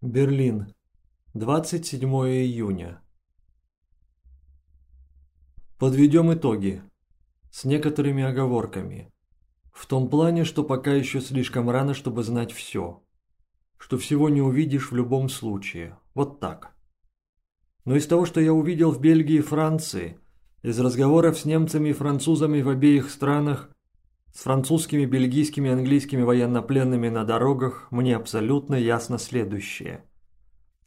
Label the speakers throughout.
Speaker 1: Берлин. 27 июня. Подведем итоги. С некоторыми оговорками. В том плане, что пока еще слишком рано, чтобы знать все. Что всего не увидишь в любом случае. Вот так. Но из того, что я увидел в Бельгии и Франции, из разговоров с немцами и французами в обеих странах, с французскими, бельгийскими английскими военнопленными на дорогах мне абсолютно ясно следующее.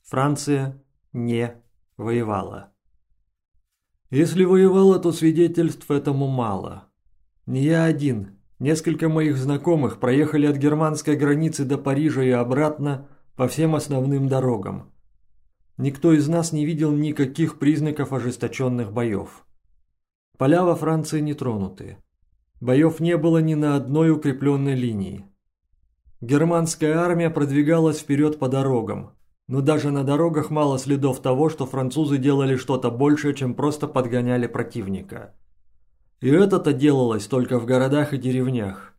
Speaker 1: Франция не воевала. Если воевала, то свидетельств этому мало. Не я один. Несколько моих знакомых проехали от германской границы до Парижа и обратно по всем основным дорогам. Никто из нас не видел никаких признаков ожесточенных боев. Поля во Франции не тронуты. Боев не было ни на одной укрепленной линии. Германская армия продвигалась вперед по дорогам, но даже на дорогах мало следов того, что французы делали что-то большее, чем просто подгоняли противника. И это-то делалось только в городах и деревнях.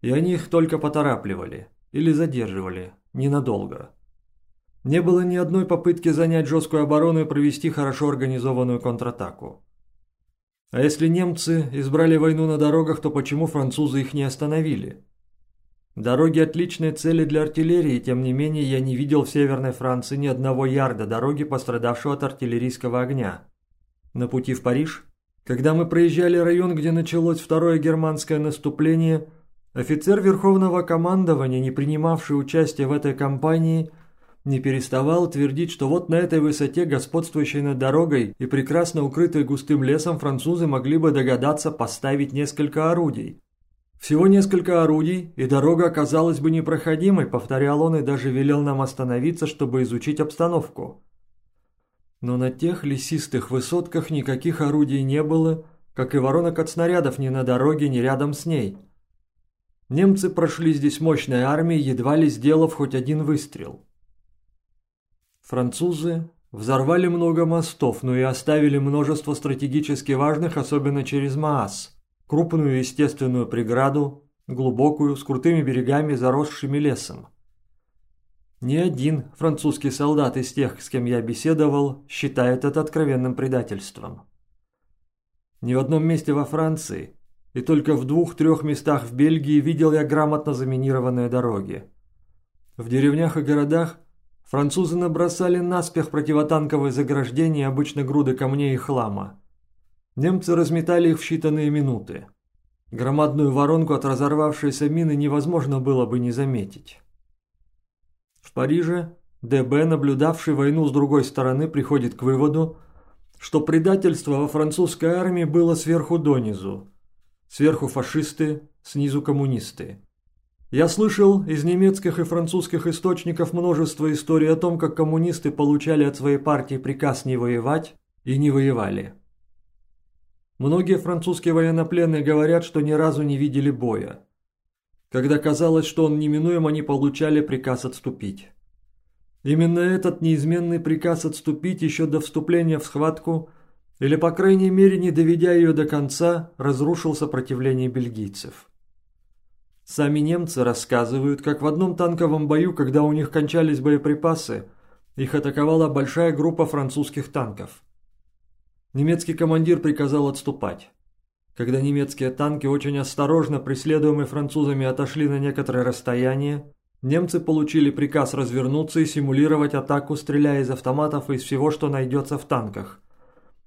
Speaker 1: И они их только поторапливали или задерживали, ненадолго. Не было ни одной попытки занять жесткую оборону и провести хорошо организованную контратаку. А если немцы избрали войну на дорогах, то почему французы их не остановили? Дороги – отличные цели для артиллерии, тем не менее я не видел в Северной Франции ни одного ярда дороги, пострадавшего от артиллерийского огня. На пути в Париж, когда мы проезжали район, где началось второе германское наступление, офицер Верховного командования, не принимавший участие в этой кампании – не переставал твердить, что вот на этой высоте, господствующей над дорогой и прекрасно укрытой густым лесом, французы могли бы догадаться поставить несколько орудий. Всего несколько орудий, и дорога оказалась бы непроходимой, повторял он и даже велел нам остановиться, чтобы изучить обстановку. Но на тех лесистых высотках никаких орудий не было, как и воронок от снарядов ни на дороге, ни рядом с ней. Немцы прошли здесь мощной армией, едва ли сделав хоть один выстрел. Французы взорвали много мостов, но и оставили множество стратегически важных, особенно через Маас, крупную естественную преграду, глубокую, с крутыми берегами, заросшими лесом. Ни один французский солдат из тех, с кем я беседовал, считает это откровенным предательством. Ни в одном месте во Франции и только в двух-трех местах в Бельгии видел я грамотно заминированные дороги. В деревнях и городах Французы набросали наспех противотанковые заграждения обычно груды камней и хлама. Немцы разметали их в считанные минуты. Громадную воронку от разорвавшейся мины невозможно было бы не заметить. В Париже ДБ, наблюдавший войну с другой стороны, приходит к выводу, что предательство во французской армии было сверху донизу. Сверху фашисты, снизу коммунисты. Я слышал из немецких и французских источников множество историй о том, как коммунисты получали от своей партии приказ не воевать и не воевали. Многие французские военнопленные говорят, что ни разу не видели боя. Когда казалось, что он неминуем, они получали приказ отступить. Именно этот неизменный приказ отступить еще до вступления в схватку, или по крайней мере не доведя ее до конца, разрушил сопротивление бельгийцев. Сами немцы рассказывают, как в одном танковом бою, когда у них кончались боеприпасы, их атаковала большая группа французских танков. Немецкий командир приказал отступать. Когда немецкие танки, очень осторожно преследуемые французами, отошли на некоторое расстояние, немцы получили приказ развернуться и симулировать атаку, стреляя из автоматов и из всего, что найдется в танках,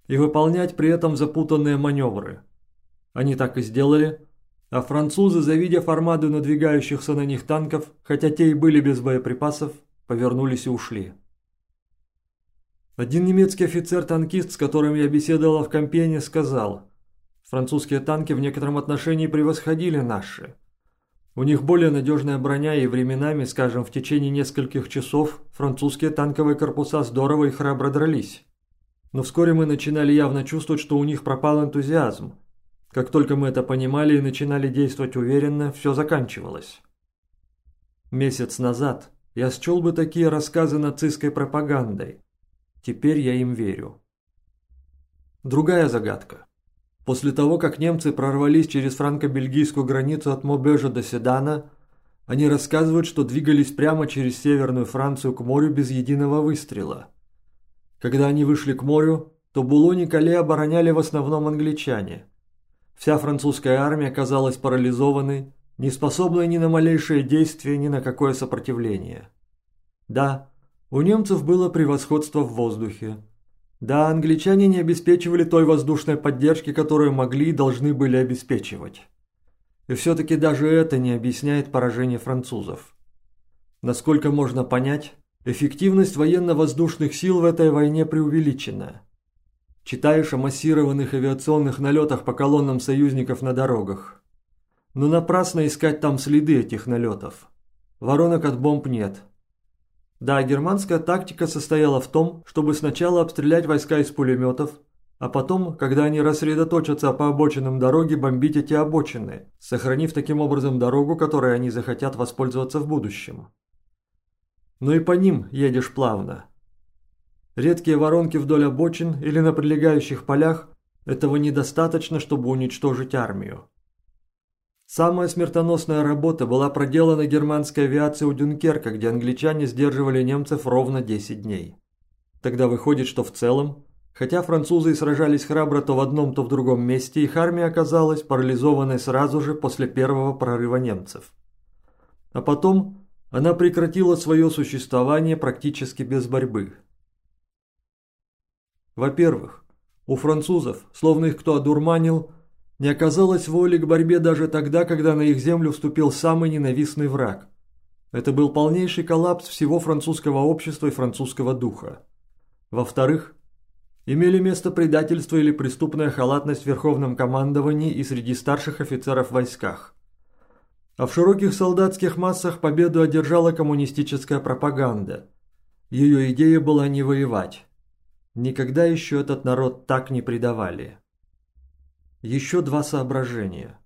Speaker 1: и выполнять при этом запутанные маневры. Они так и сделали, а французы, завидев армаду надвигающихся на них танков, хотя те и были без боеприпасов, повернулись и ушли. Один немецкий офицер-танкист, с которым я беседовал в Кампене, сказал, французские танки в некотором отношении превосходили наши. У них более надежная броня и временами, скажем, в течение нескольких часов французские танковые корпуса здорово и храбро дрались. Но вскоре мы начинали явно чувствовать, что у них пропал энтузиазм, как только мы это понимали и начинали действовать уверенно, все заканчивалось. Месяц назад я счел бы такие рассказы нацистской пропагандой. Теперь я им верю. Другая загадка. После того, как немцы прорвались через франко-бельгийскую границу от Мобежа до Седана, Они рассказывают, что двигались прямо через Северную Францию к морю без единого выстрела. Когда они вышли к морю, то Булон и Кале обороняли в основном англичане. Вся французская армия оказалась парализованной, не способной ни на малейшее действие, ни на какое сопротивление. Да, у немцев было превосходство в воздухе. Да, англичане не обеспечивали той воздушной поддержки, которую могли и должны были обеспечивать. И все-таки даже это не объясняет поражение французов. Насколько можно понять, эффективность военно-воздушных сил в этой войне преувеличена. Читаешь о массированных авиационных налетах по колоннам союзников на дорогах. Но напрасно искать там следы этих налетов. Воронок от бомб нет. Да, германская тактика состояла в том, чтобы сначала обстрелять войска из пулеметов, а потом, когда они рассредоточатся по обочинам дороги, бомбить эти обочины, сохранив таким образом дорогу, которой они захотят воспользоваться в будущем. Но и по ним едешь плавно. Редкие воронки вдоль обочин или на прилегающих полях – этого недостаточно, чтобы уничтожить армию. Самая смертоносная работа была проделана германской авиацией у Дюнкерка, где англичане сдерживали немцев ровно 10 дней. Тогда выходит, что в целом, хотя французы и сражались храбро то в одном, то в другом месте, их армия оказалась парализованной сразу же после первого прорыва немцев. А потом она прекратила свое существование практически без борьбы. Во-первых, у французов, словно их кто одурманил, не оказалось воли к борьбе даже тогда, когда на их землю вступил самый ненавистный враг. Это был полнейший коллапс всего французского общества и французского духа. Во-вторых, имели место предательство или преступная халатность в верховном командовании и среди старших офицеров в войсках. А в широких солдатских массах победу одержала коммунистическая пропаганда. Ее идея была не воевать. Никогда еще этот народ так не предавали. Еще два соображения.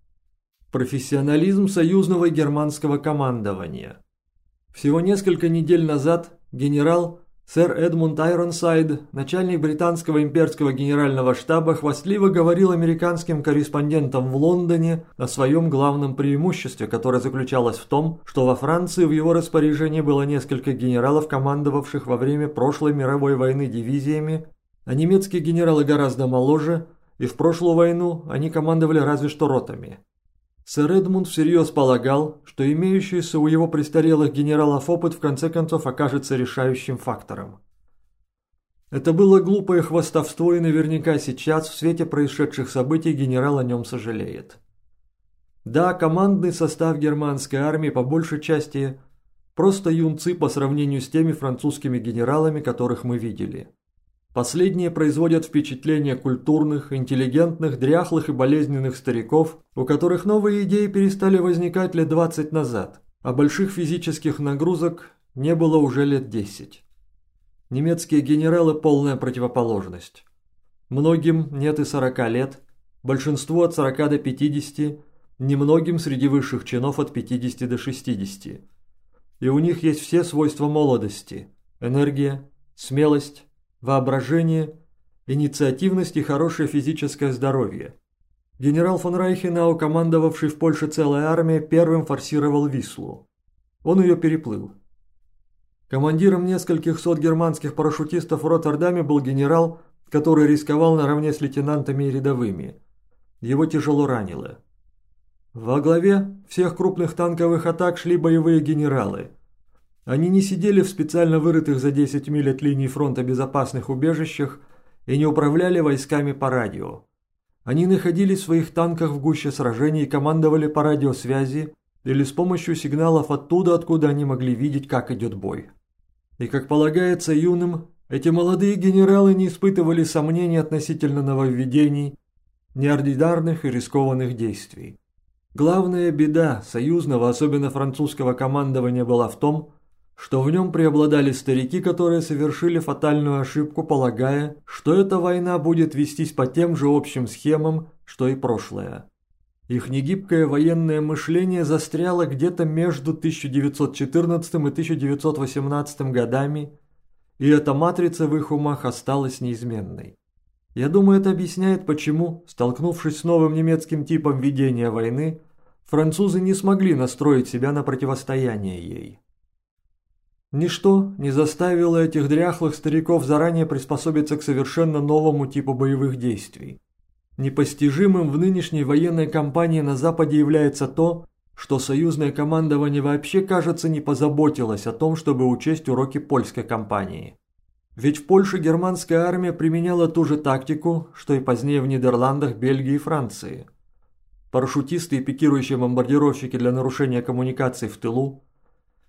Speaker 1: Профессионализм союзного германского командования. Всего несколько недель назад генерал сэр Эдмунд Айронсайд, начальник британского имперского генерального штаба, хвастливо говорил американским корреспондентам в Лондоне о своем главном преимуществе, которое заключалось в том, что во Франции в его распоряжении было несколько генералов, командовавших во время прошлой мировой войны дивизиями, а немецкие генералы гораздо моложе – и в прошлую войну они командовали разве что ротами. Сэр Эдмунд всерьез полагал, что имеющийся у его престарелых генералов опыт в конце концов окажется решающим фактором. Это было глупое хвастовство, и наверняка сейчас, в свете происшедших событий, генерал о нем сожалеет. Да, командный состав германской армии по большей части просто юнцы по сравнению с теми французскими генералами, которых мы видели. Последние производят впечатление культурных, интеллигентных, дряхлых и болезненных стариков, у которых новые идеи перестали возникать лет 20 назад, а больших физических нагрузок не было уже лет 10. Немецкие генералы – полная противоположность. Многим нет и 40 лет, большинству от 40 до 50, немногим среди высших чинов от 50 до 60. И у них есть все свойства молодости – энергия, смелость, воображение, инициативность и хорошее физическое здоровье. Генерал фон Райхенау, командовавший в Польше целой армией, первым форсировал Вислу. Он ее переплыл. Командиром нескольких сот германских парашютистов в Роттердаме был генерал, который рисковал наравне с лейтенантами и рядовыми. Его тяжело ранило. Во главе всех крупных танковых атак шли боевые генералы – они не сидели в специально вырытых за 10 миль от линии фронта безопасных убежищах и не управляли войсками по радио. Они находились в своих танках в гуще сражений и командовали по радиосвязи или с помощью сигналов оттуда, откуда они могли видеть, как идет бой. И, как полагается юным, эти молодые генералы не испытывали сомнений относительно нововведений, неординарных и рискованных действий. Главная беда союзного, особенно французского командования была в том, что в нем преобладали старики, которые совершили фатальную ошибку, полагая, что эта война будет вестись по тем же общим схемам, что и прошлое. Их негибкое военное мышление застряло где-то между 1914 и 1918 годами, и эта матрица в их умах осталась неизменной. Я думаю, это объясняет, почему, столкнувшись с новым немецким типом ведения войны, французы не смогли настроить себя на противостояние ей. Ничто не заставило этих дряхлых стариков заранее приспособиться к совершенно новому типу боевых действий. Непостижимым в нынешней военной кампании на Западе является то, что союзное командование вообще, кажется, не позаботилось о том, чтобы учесть уроки польской кампании. Ведь в Польше германская армия применяла ту же тактику, что и позднее в Нидерландах, Бельгии и Франции. Парашютисты и пикирующие бомбардировщики для нарушения коммуникаций в тылу,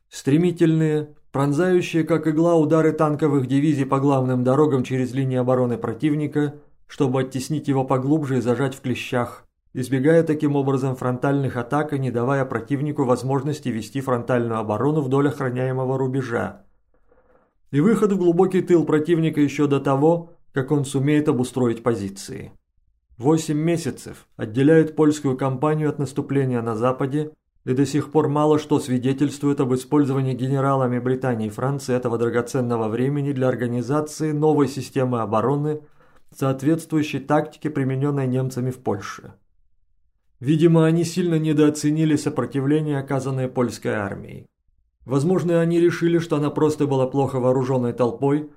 Speaker 1: стремительные, пронзающие как игла удары танковых дивизий по главным дорогам через линии обороны противника, чтобы оттеснить его поглубже и зажать в клещах, избегая таким образом фронтальных атак и не давая противнику возможности вести фронтальную оборону вдоль охраняемого рубежа, и выход в глубокий тыл противника еще до того, как он сумеет обустроить позиции. Восемь месяцев отделяют польскую кампанию от наступления на Западе, и до сих пор мало что свидетельствует об использовании генералами Британии и Франции этого драгоценного времени для организации новой системы обороны, соответствующей тактике, примененной немцами в Польше. Видимо, они сильно недооценили сопротивление, оказанное польской армией. Возможно, они решили, что она просто была плохо вооруженной толпой,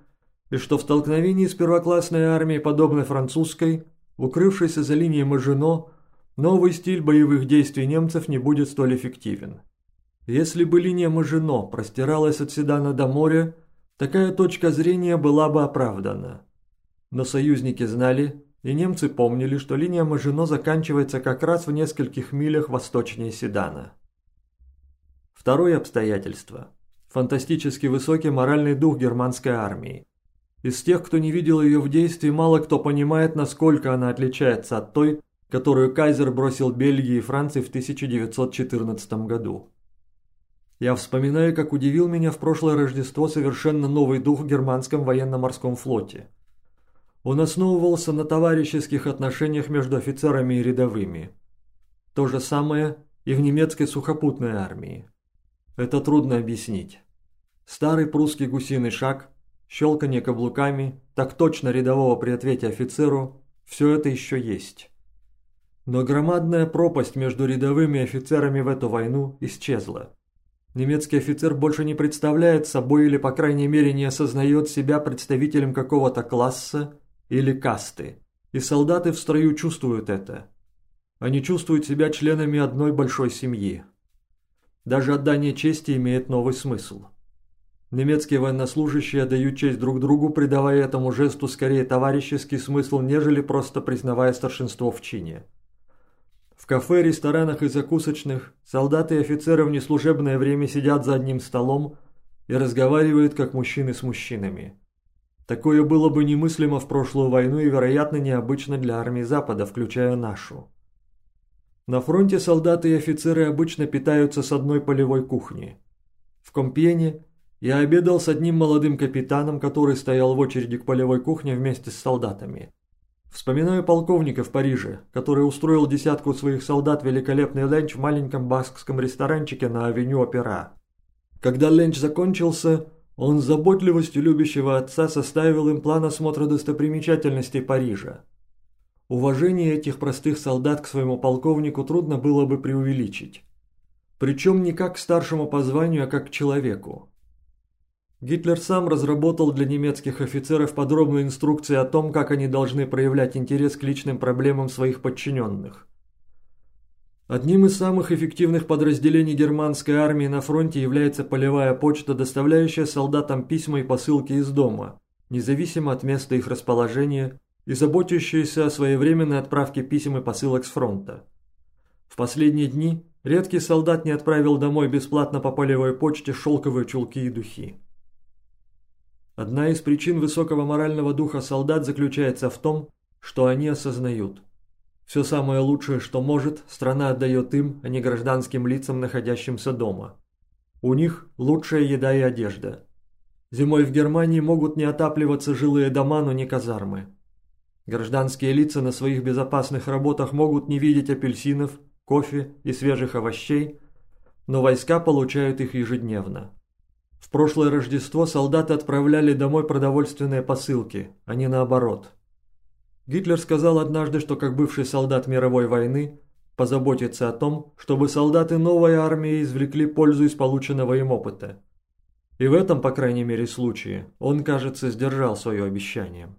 Speaker 1: и что в столкновении с первоклассной армией, подобной французской, укрывшейся за линией Мажино, новый стиль боевых действий немцев не будет столь эффективен. Если бы линия Мажино простиралась от Седана до моря, такая точка зрения была бы оправдана. Но союзники знали, и немцы помнили, что линия Мажино заканчивается как раз в нескольких милях восточнее Седана. Второе обстоятельство – фантастически высокий моральный дух германской армии. Из тех, кто не видел ее в действии, мало кто понимает, насколько она отличается от той, которую Кайзер бросил Бельгии и Франции в 1914 году. Я вспоминаю, как удивил меня в прошлое Рождество совершенно новый дух в германском военно-морском флоте. Он основывался на товарищеских отношениях между офицерами и рядовыми. То же самое и в немецкой сухопутной армии. Это трудно объяснить. Старый прусский гусиный шаг, щелканье каблуками, так точно рядового при ответе офицеру – все это еще есть. Но громадная пропасть между рядовыми офицерами в эту войну исчезла. Немецкий офицер больше не представляет собой или, по крайней мере, не осознает себя представителем какого-то класса или касты. И солдаты в строю чувствуют это. Они чувствуют себя членами одной большой семьи. Даже отдание чести имеет новый смысл. Немецкие военнослужащие отдают честь друг другу, придавая этому жесту скорее товарищеский смысл, нежели просто признавая старшинство в чине. В кафе, ресторанах и закусочных солдаты и офицеры в неслужебное время сидят за одним столом и разговаривают как мужчины с мужчинами. Такое было бы немыслимо в прошлую войну и, вероятно, необычно для армии Запада, включая нашу. На фронте солдаты и офицеры обычно питаются с одной полевой кухни. В Компьене я обедал с одним молодым капитаном, который стоял в очереди к полевой кухне вместе с солдатами. Вспоминаю полковника в Париже, который устроил десятку своих солдат великолепный ленч в маленьком баскском ресторанчике на авеню Опера. Когда ленч закончился, он с заботливостью любящего отца составил им план осмотра достопримечательностей Парижа. Уважение этих простых солдат к своему полковнику трудно было бы преувеличить. Причем не как к старшему по званию, а как к человеку. Гитлер сам разработал для немецких офицеров подробные инструкции о том, как они должны проявлять интерес к личным проблемам своих подчиненных. Одним из самых эффективных подразделений германской армии на фронте является полевая почта, доставляющая солдатам письма и посылки из дома, независимо от места их расположения и заботящиеся о своевременной отправке писем и посылок с фронта. В последние дни редкий солдат не отправил домой бесплатно по полевой почте шелковые чулки и духи. Одна из причин высокого морального духа солдат заключается в том, что они осознают. Все самое лучшее, что может, страна отдает им, а не гражданским лицам, находящимся дома. У них лучшая еда и одежда. Зимой в Германии могут не отапливаться жилые дома, но не казармы. Гражданские лица на своих безопасных работах могут не видеть апельсинов, кофе и свежих овощей, но войска получают их ежедневно. В прошлое Рождество солдаты отправляли домой продовольственные посылки, а не наоборот. Гитлер сказал однажды, что как бывший солдат мировой войны, позаботиться о том, чтобы солдаты новой армии извлекли пользу из полученного им опыта. И в этом, по крайней мере, случае он, кажется, сдержал свое обещание.